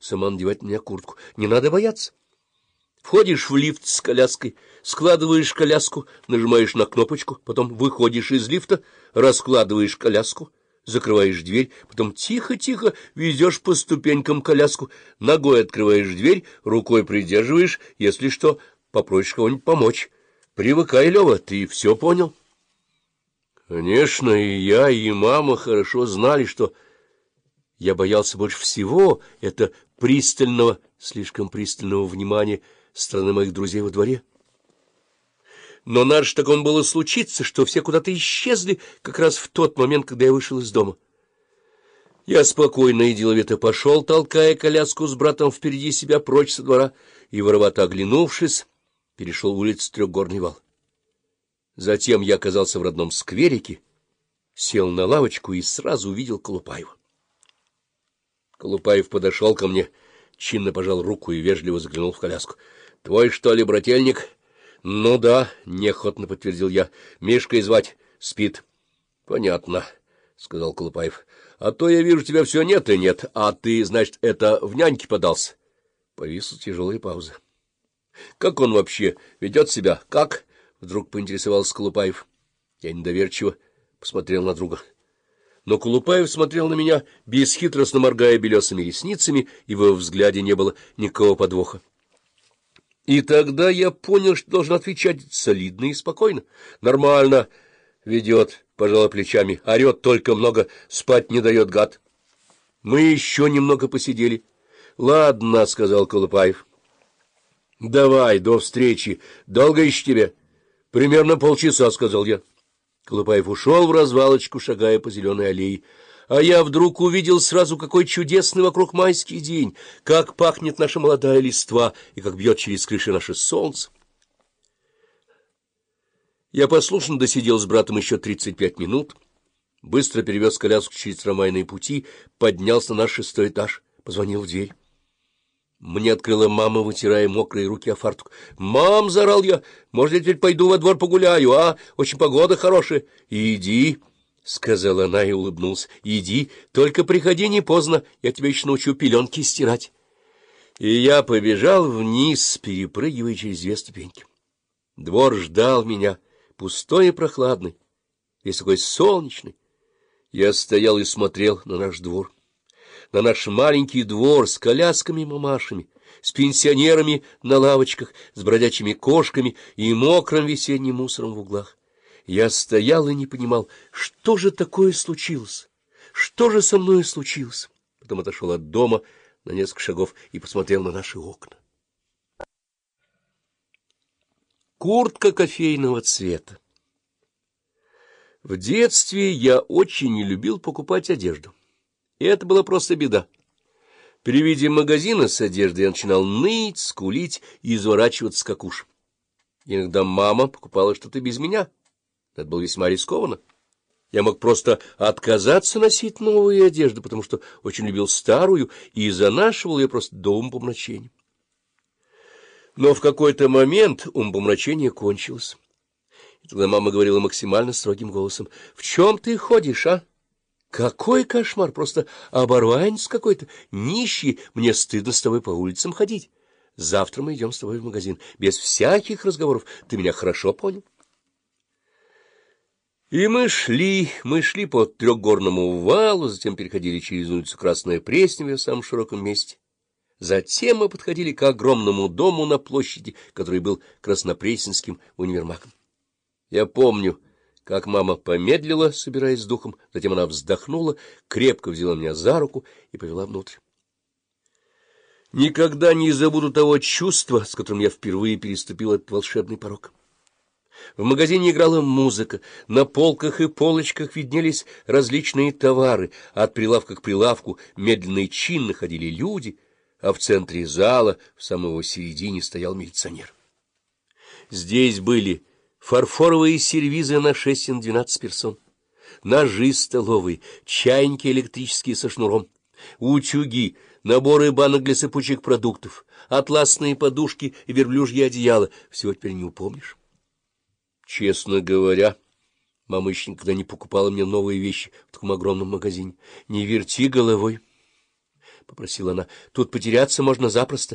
сама надевать на меня куртку. Не надо бояться. Входишь в лифт с коляской, складываешь коляску, нажимаешь на кнопочку, потом выходишь из лифта, раскладываешь коляску, закрываешь дверь, потом тихо-тихо везешь по ступенькам коляску, ногой открываешь дверь, рукой придерживаешь, если что, попросишь кого-нибудь помочь. Привыкай, Лева, ты все понял? Конечно, и я, и мама хорошо знали, что я боялся больше всего это пристального, слишком пристального внимания стороны моих друзей во дворе. Но надо же так он было случиться, что все куда-то исчезли как раз в тот момент, когда я вышел из дома. Я спокойно и деловито пошел, толкая коляску с братом впереди себя прочь со двора, и, воровато оглянувшись, перешел улицу Трехгорный вал. Затем я оказался в родном скверике, сел на лавочку и сразу увидел Колупаева. Колупаев подошел ко мне, чинно пожал руку и вежливо заглянул в коляску. — Твой, что ли, брательник? — Ну да, — неохотно подтвердил я. — Мишкой звать. Спит. — Понятно, — сказал Колупаев. — А то я вижу, тебя все нет и нет, а ты, значит, это в няньке подался. Повисла тяжелая пауза. — Как он вообще ведет себя? Как? — вдруг поинтересовался Колупаев. Я недоверчиво посмотрел на друга. Но Колупаев смотрел на меня, бесхитростно моргая белесыми ресницами, и в его взгляде не было никакого подвоха. И тогда я понял, что должен отвечать солидно и спокойно. Нормально ведет, пожалуй, плечами, орет только много, спать не дает гад. Мы еще немного посидели. — Ладно, — сказал Колупаев. — Давай, до встречи. Долго еще тебе? — Примерно полчаса, — сказал я. Колупаев ушел в развалочку, шагая по зеленой аллее. А я вдруг увидел сразу, какой чудесный вокруг майский день, как пахнет наша молодая листва и как бьет через крыши наше солнце. Я послушно досидел с братом еще тридцать пять минут, быстро перевез коляску через трамвайные пути, поднялся на шестой этаж, позвонил в дверь. Мне открыла мама, вытирая мокрые руки о фартук. «Мам!» — заорал я. «Может, я теперь пойду во двор погуляю, а? Очень погода хорошая». «Иди!» — сказала она и улыбнулась. «Иди, только приходи не поздно, я тебя еще научу пеленки стирать». И я побежал вниз, перепрыгивая через две ступеньки. Двор ждал меня, пустой и прохладный, весь такой солнечный. Я стоял и смотрел на наш двор на наш маленький двор с колясками-мамашами, с пенсионерами на лавочках, с бродячими кошками и мокрым весенним мусором в углах. Я стоял и не понимал, что же такое случилось, что же со мной случилось. Потом отошел от дома на несколько шагов и посмотрел на наши окна. Куртка кофейного цвета. В детстве я очень не любил покупать одежду. И это была просто беда. При виде магазина с одеждой я начинал ныть, скулить и изворачиваться как уж. Иногда мама покупала что-то без меня. Это было весьма рискованно. Я мог просто отказаться носить новую одежду, потому что очень любил старую и занашивал ее просто до умопомрачения. Но в какой-то момент умопомрачение кончилось. И тогда мама говорила максимально строгим голосом. — В чем ты ходишь, а? Какой кошмар! Просто оборванец какой-то, нищий. Мне стыдно с тобой по улицам ходить. Завтра мы идем с тобой в магазин. Без всяких разговоров. Ты меня хорошо понял? И мы шли, мы шли по трехгорному валу, затем переходили через улицу Красная Пресневая в самом широком месте. Затем мы подходили к огромному дому на площади, который был Краснопресненским универмагом. Я помню как мама помедлила, собираясь с духом, затем она вздохнула, крепко взяла меня за руку и повела внутрь. Никогда не забуду того чувства, с которым я впервые переступил этот волшебный порог. В магазине играла музыка, на полках и полочках виднелись различные товары, от прилавка к прилавку медленно и чинно ходили люди, а в центре зала, в самого середине, стоял милиционер. Здесь были фарфоровые сервизы на шесть на двенадцать персон, ножи столовые, чайники электрические со шнуром, утюги, наборы банок для сыпучих продуктов, атласные подушки и верблюжье одеяло. Всего теперь не упомнишь. Честно говоря, мама еще никогда не покупала мне новые вещи в таком огромном магазине. Не верти головой. — попросила она. — Тут потеряться можно запросто.